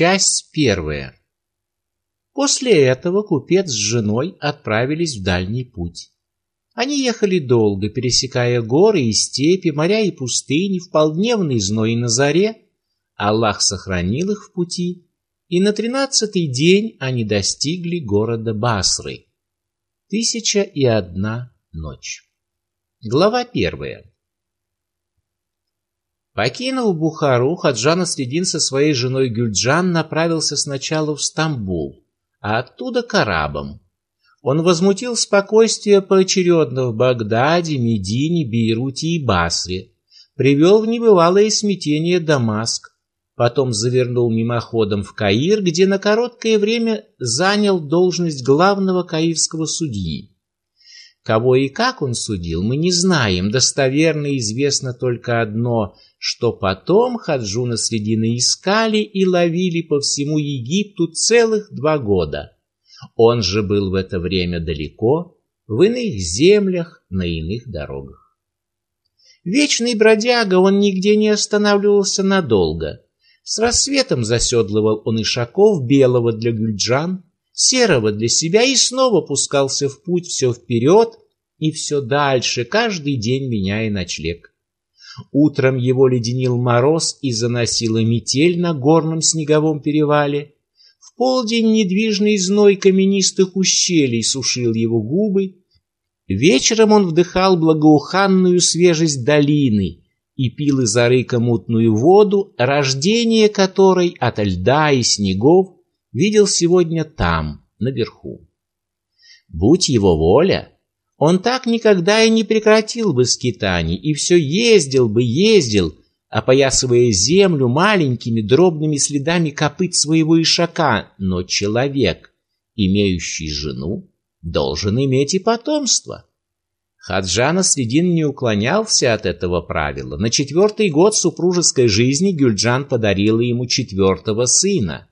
Часть первая. После этого купец с женой отправились в дальний путь. Они ехали долго, пересекая горы и степи, моря и пустыни, в полдневный зной на заре. Аллах сохранил их в пути, и на тринадцатый день они достигли города Басры. Тысяча и одна ночь. Глава первая. Покинув Бухару, Хаджан Средин со своей женой Гюльджан направился сначала в Стамбул, а оттуда к арабам. Он возмутил спокойствие поочередно в Багдаде, Медине, Бейруте и Басре, привел в небывалое смятение Дамаск, потом завернул мимоходом в Каир, где на короткое время занял должность главного каирского судьи. Кого и как он судил, мы не знаем. Достоверно известно только одно, что потом Хаджуна Средина искали и ловили по всему Египту целых два года. Он же был в это время далеко, в иных землях, на иных дорогах. Вечный бродяга, он нигде не останавливался надолго. С рассветом заседлывал он ишаков белого для гюльджан, серого для себя и снова пускался в путь все вперед и все дальше, каждый день меняя ночлег. Утром его леденил мороз и заносила метель на горном снеговом перевале. В полдень недвижный зной каменистых ущелий сушил его губы. Вечером он вдыхал благоуханную свежесть долины и пил из арыка мутную воду, рождение которой от льда и снегов видел сегодня там, наверху. Будь его воля, он так никогда и не прекратил бы скитаний, и все ездил бы, ездил, опоясывая землю маленькими дробными следами копыт своего ишака. Но человек, имеющий жену, должен иметь и потомство. Хаджана Средин не уклонялся от этого правила. На четвертый год супружеской жизни Гюльджан подарила ему четвертого сына.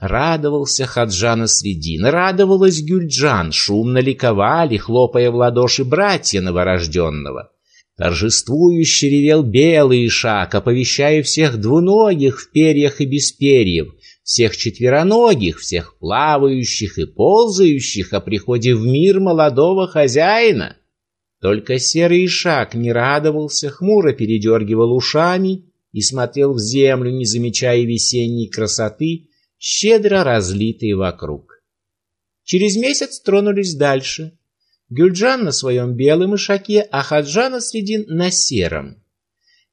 Радовался Хаджана Средин, радовалась Гюльджан, шумно ликовали, хлопая в ладоши братья новорожденного. Торжествующе ревел белый шаг, оповещая всех двуногих в перьях и без перьев, всех четвероногих, всех плавающих и ползающих о приходе в мир молодого хозяина. Только серый шаг не радовался, хмуро передергивал ушами и смотрел в землю, не замечая весенней красоты, щедро разлитые вокруг. Через месяц тронулись дальше. Гюльджан на своем белом ишаке, а Хаджа Насредин на сером.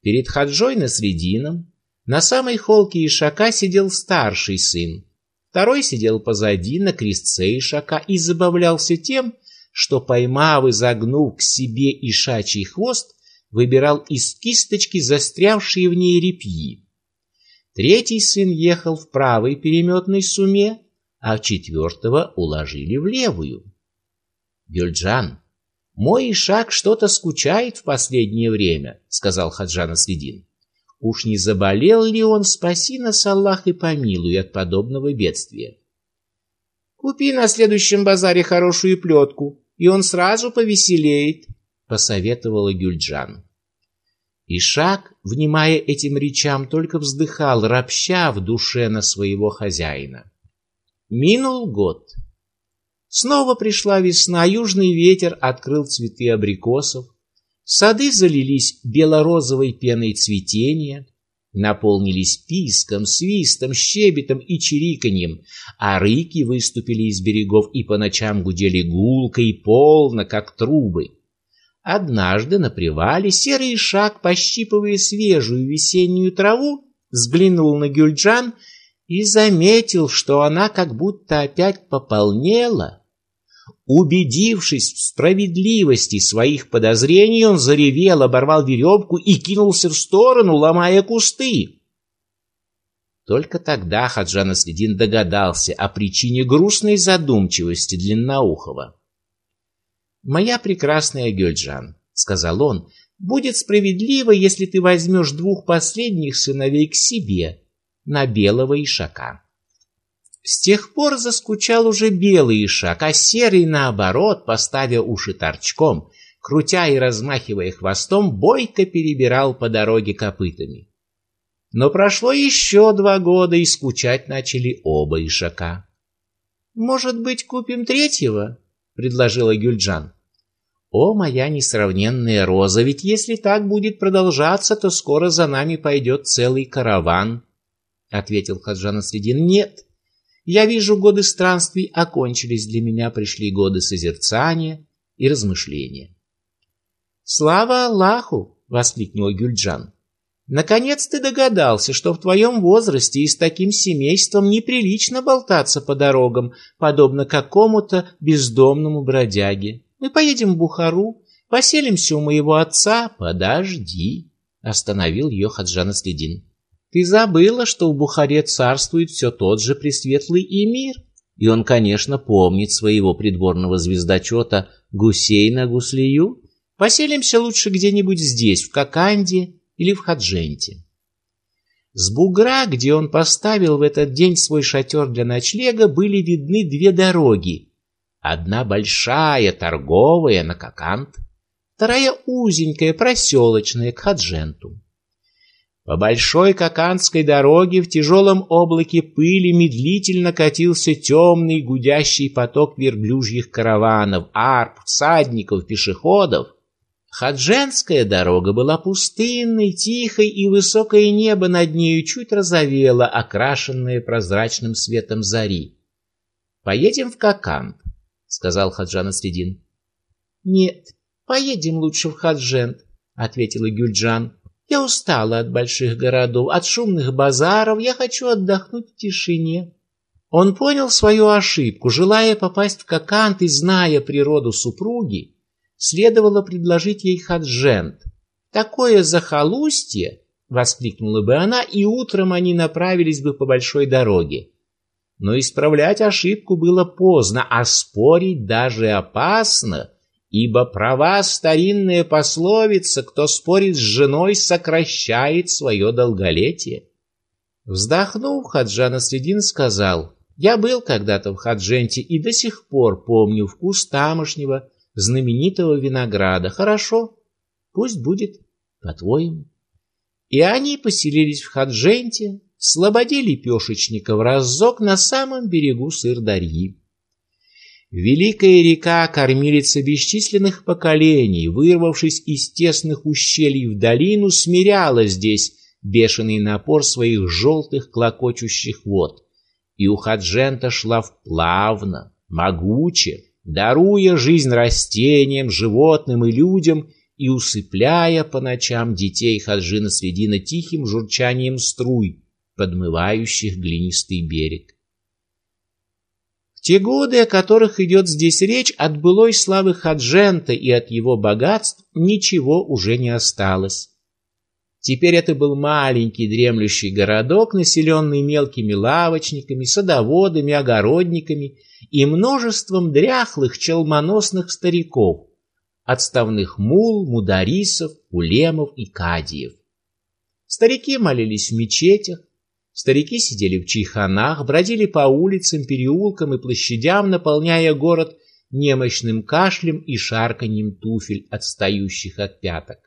Перед Хаджой Насредином на самой холке ишака сидел старший сын. Второй сидел позади на крестце ишака и забавлялся тем, что, поймав и загнув к себе ишачий хвост, выбирал из кисточки застрявшие в ней репьи. Третий сын ехал в правой переметной суме, а четвертого уложили в левую. Гюльджан, мой Ишак что-то скучает в последнее время, сказал Хаджан Следин. Уж не заболел ли он, спаси нас Аллах и помилуй от подобного бедствия. Купи на следующем базаре хорошую плетку, и он сразу повеселеет, посоветовала Гюльджан. Ишак, внимая этим речам, только вздыхал, ропща в душе на своего хозяина. Минул год. Снова пришла весна, южный ветер открыл цветы абрикосов, сады залились белорозовой пеной цветения, наполнились писком, свистом, щебетом и чириканьем, а рыки выступили из берегов и по ночам гудели гулко и полно, как трубы. Однажды на привале серый шаг, пощипывая свежую весеннюю траву, взглянул на Гюльджан и заметил, что она как будто опять пополнела. Убедившись в справедливости своих подозрений, он заревел, оборвал веревку и кинулся в сторону, ломая кусты. Только тогда Хаджан Следин догадался о причине грустной задумчивости Длинноухова. «Моя прекрасная Гюльджан», — сказал он, — «будет справедливо, если ты возьмешь двух последних сыновей к себе на белого ишака». С тех пор заскучал уже белый ишак, а серый, наоборот, поставив уши торчком, крутя и размахивая хвостом, бойко перебирал по дороге копытами. Но прошло еще два года, и скучать начали оба ишака. «Может быть, купим третьего?» — предложила Гюльджан. «О, моя несравненная роза, ведь если так будет продолжаться, то скоро за нами пойдет целый караван», — ответил Хаджан Средин. «Нет, я вижу, годы странствий окончились для меня, пришли годы созерцания и размышления». «Слава Аллаху!» — воскликнула Гюльджан. «Наконец ты догадался, что в твоем возрасте и с таким семейством неприлично болтаться по дорогам, подобно какому-то бездомному бродяге. Мы поедем в Бухару, поселимся у моего отца. Подожди, остановил ее Хаджан Следин. Ты забыла, что в Бухаре царствует все тот же пресветлый эмир, и он, конечно, помнит своего придворного звездочета Гусейна Гуслию. Поселимся лучше где-нибудь здесь, в Коканде или в Хадженте. С бугра, где он поставил в этот день свой шатер для ночлега, были видны две дороги, Одна большая, торговая, на Кокант, вторая узенькая, проселочная, к Хадженту. По большой Коканской дороге в тяжелом облаке пыли медлительно катился темный гудящий поток верблюжьих караванов, арп, всадников, пешеходов. Хадженская дорога была пустынной, тихой, и высокое небо над нею чуть розовело, окрашенное прозрачным светом зари. Поедем в Кокант сказал Хаджан Асредин. Нет, поедем лучше в Хаджент, ответила Гюльджан. Я устала от больших городов, от шумных базаров, я хочу отдохнуть в тишине. Он понял свою ошибку, желая попасть в Кокант и зная природу супруги, следовало предложить ей Хаджент. Такое захолустье, воскликнула бы она, и утром они направились бы по большой дороге. Но исправлять ошибку было поздно, а спорить даже опасно, ибо права старинная пословица «Кто спорит с женой, сокращает свое долголетие». Вздохнув, Хаджан Асредин сказал, «Я был когда-то в Хадженте и до сих пор помню вкус тамошнего знаменитого винограда. Хорошо, пусть будет по-твоему». И они поселились в Хадженте, слободе лепешечника в раззок на самом берегу Сырдарьи. Великая река, кормилица бесчисленных поколений, вырвавшись из тесных ущелий в долину, смиряла здесь бешеный напор своих желтых клокочущих вод. И у Хаджента шла вплавно, могуче, даруя жизнь растениям, животным и людям и усыпляя по ночам детей Хаджина Средина тихим журчанием струй, подмывающих глинистый берег. В те годы, о которых идет здесь речь, от былой славы Хаджента и от его богатств ничего уже не осталось. Теперь это был маленький дремлющий городок, населенный мелкими лавочниками, садоводами, огородниками и множеством дряхлых челмоносных стариков, отставных мул, мударисов, улемов и кадиев. Старики молились в мечетях, Старики сидели в чайханах, бродили по улицам, переулкам и площадям, наполняя город немощным кашлем и шарканьем туфель, отстающих от пяток.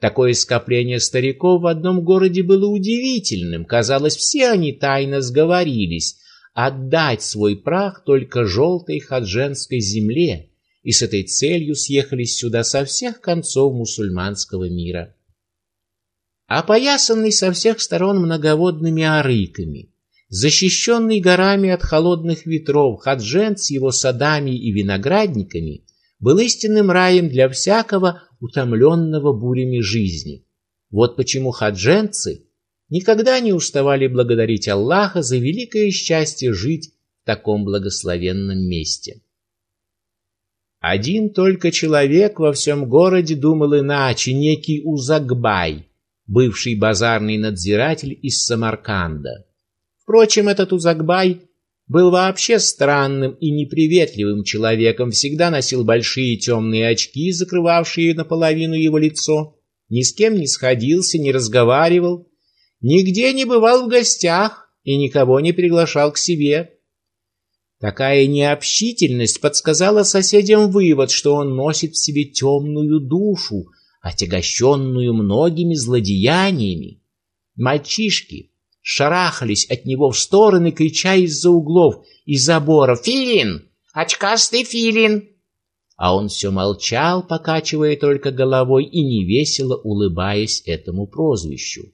Такое скопление стариков в одном городе было удивительным. Казалось, все они тайно сговорились отдать свой прах только желтой хадженской земле, и с этой целью съехались сюда со всех концов мусульманского мира опоясанный со всех сторон многоводными арыками, защищенный горами от холодных ветров, Хаджен с его садами и виноградниками был истинным раем для всякого утомленного бурями жизни. Вот почему хадженцы никогда не уставали благодарить Аллаха за великое счастье жить в таком благословенном месте. Один только человек во всем городе думал иначе, некий Узагбай, бывший базарный надзиратель из Самарканда. Впрочем, этот Узагбай был вообще странным и неприветливым человеком, всегда носил большие темные очки, закрывавшие наполовину его лицо, ни с кем не сходился, не разговаривал, нигде не бывал в гостях и никого не приглашал к себе. Такая необщительность подсказала соседям вывод, что он носит в себе темную душу, отягощенную многими злодеяниями. Мальчишки шарахались от него в стороны, крича из-за углов и заборов «Филин! Очкастый филин!» А он все молчал, покачивая только головой и невесело улыбаясь этому прозвищу.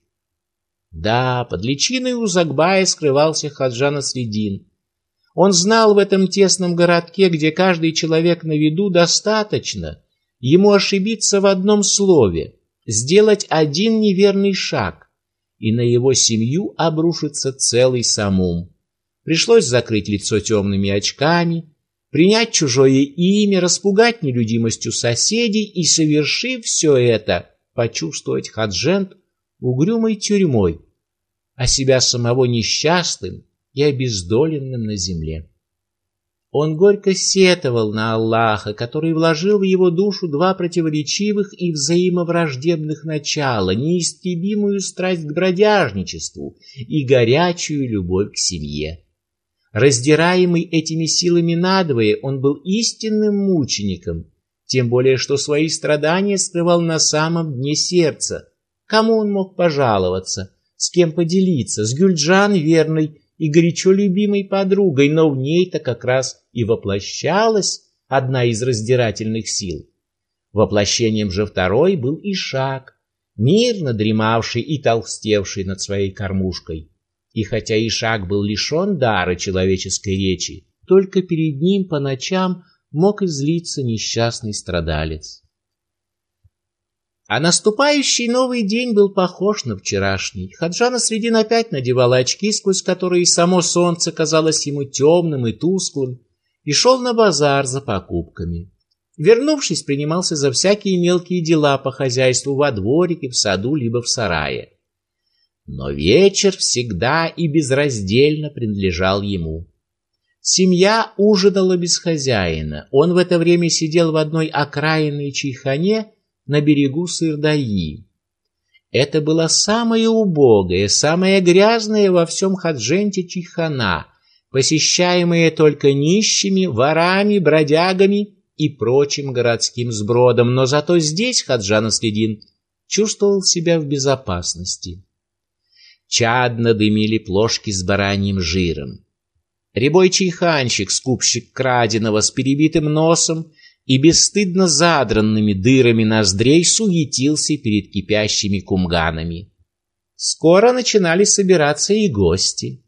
Да, под личиной Узагбая скрывался Хаджана Средин. Он знал в этом тесном городке, где каждый человек на виду, достаточно ему ошибиться в одном слове, сделать один неверный шаг, и на его семью обрушится целый самум. Пришлось закрыть лицо темными очками, принять чужое имя, распугать нелюдимостью соседей и, совершив все это, почувствовать Хаджент угрюмой тюрьмой, а себя самого несчастным и обездоленным на земле. Он горько сетовал на Аллаха, который вложил в его душу два противоречивых и взаимовраждебных начала, неистребимую страсть к бродяжничеству и горячую любовь к семье. Раздираемый этими силами надвое, он был истинным мучеником, тем более что свои страдания скрывал на самом дне сердца. Кому он мог пожаловаться? с кем поделиться, с Гюльджан верной и горячо любимой подругой, но в ней-то как раз и воплощалась одна из раздирательных сил. Воплощением же второй был Ишак, мирно дремавший и толстевший над своей кормушкой. И хотя Ишак был лишен дара человеческой речи, только перед ним по ночам мог излиться несчастный страдалец. А наступающий новый день был похож на вчерашний. Хаджана Средин опять надевала очки, сквозь которые само солнце казалось ему темным и тусклым, и шел на базар за покупками. Вернувшись, принимался за всякие мелкие дела по хозяйству во дворике, в саду, либо в сарае. Но вечер всегда и безраздельно принадлежал ему. Семья ужинала без хозяина. Он в это время сидел в одной окраинной чайхане на берегу Сырдаи. Это была самая убогая, самая грязная во всем Хадженте Чихана, посещаемая только нищими, ворами, бродягами и прочим городским сбродом, но зато здесь Хаджан Аследин чувствовал себя в безопасности. Чадно дымили плошки с бараньим жиром. Рябой чайханщик, скупщик краденого с перебитым носом, и бесстыдно задранными дырами ноздрей суетился перед кипящими кумганами. Скоро начинали собираться и гости.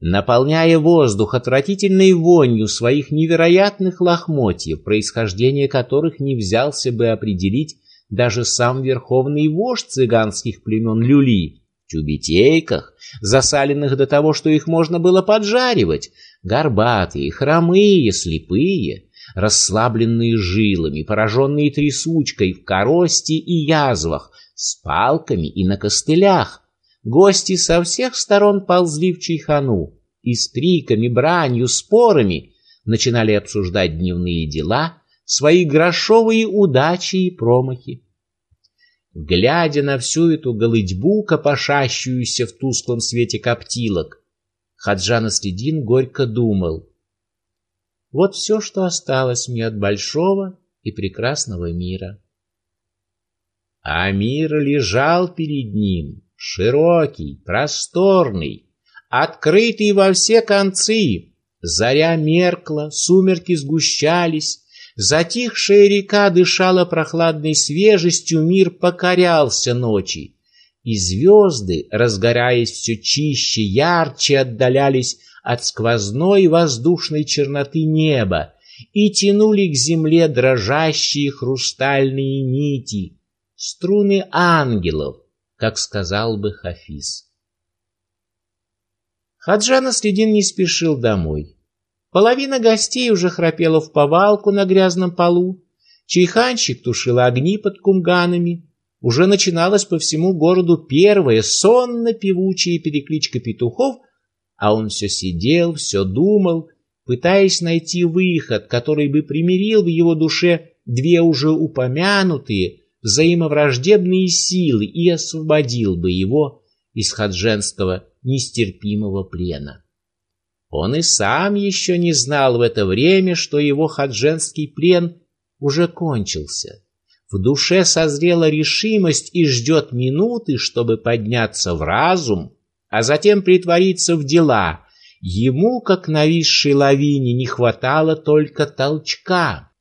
Наполняя воздух отвратительной вонью своих невероятных лохмотьев, происхождение которых не взялся бы определить даже сам верховный вождь цыганских племен Люли, в тюбетейках, засаленных до того, что их можно было поджаривать, горбатые, хромые, слепые, расслабленные жилами, пораженные трясучкой в корости и язвах, с палками и на костылях. Гости со всех сторон ползли в чайхану и с криками, бранью, спорами начинали обсуждать дневные дела, свои грошовые удачи и промахи. Глядя на всю эту голыдьбу, копошащуюся в тусклом свете коптилок, Хаджан Аследин горько думал — вот все, что осталось мне от большого и прекрасного мира. А мир лежал перед ним, широкий, просторный, открытый во все концы. Заря меркла, сумерки сгущались, затихшая река дышала прохладной свежестью, мир покорялся ночи, и звезды, разгораясь все чище, ярче, отдалялись от сквозной воздушной черноты неба и тянули к земле дрожащие хрустальные нити, струны ангелов, как сказал бы Хафиз. Хаджан Следин не спешил домой. Половина гостей уже храпела в повалку на грязном полу, чайханщик тушил огни под кумганами, уже начиналась по всему городу первая сонно-певучая перекличка петухов — а он все сидел, все думал, пытаясь найти выход, который бы примирил в его душе две уже упомянутые взаимовраждебные силы и освободил бы его из хадженского нестерпимого плена. Он и сам еще не знал в это время, что его хадженский плен уже кончился. в душе созрела решимость и ждет минуты, чтобы подняться в разум, а затем притвориться в дела. Ему, как нависшей лавине, не хватало только толчка.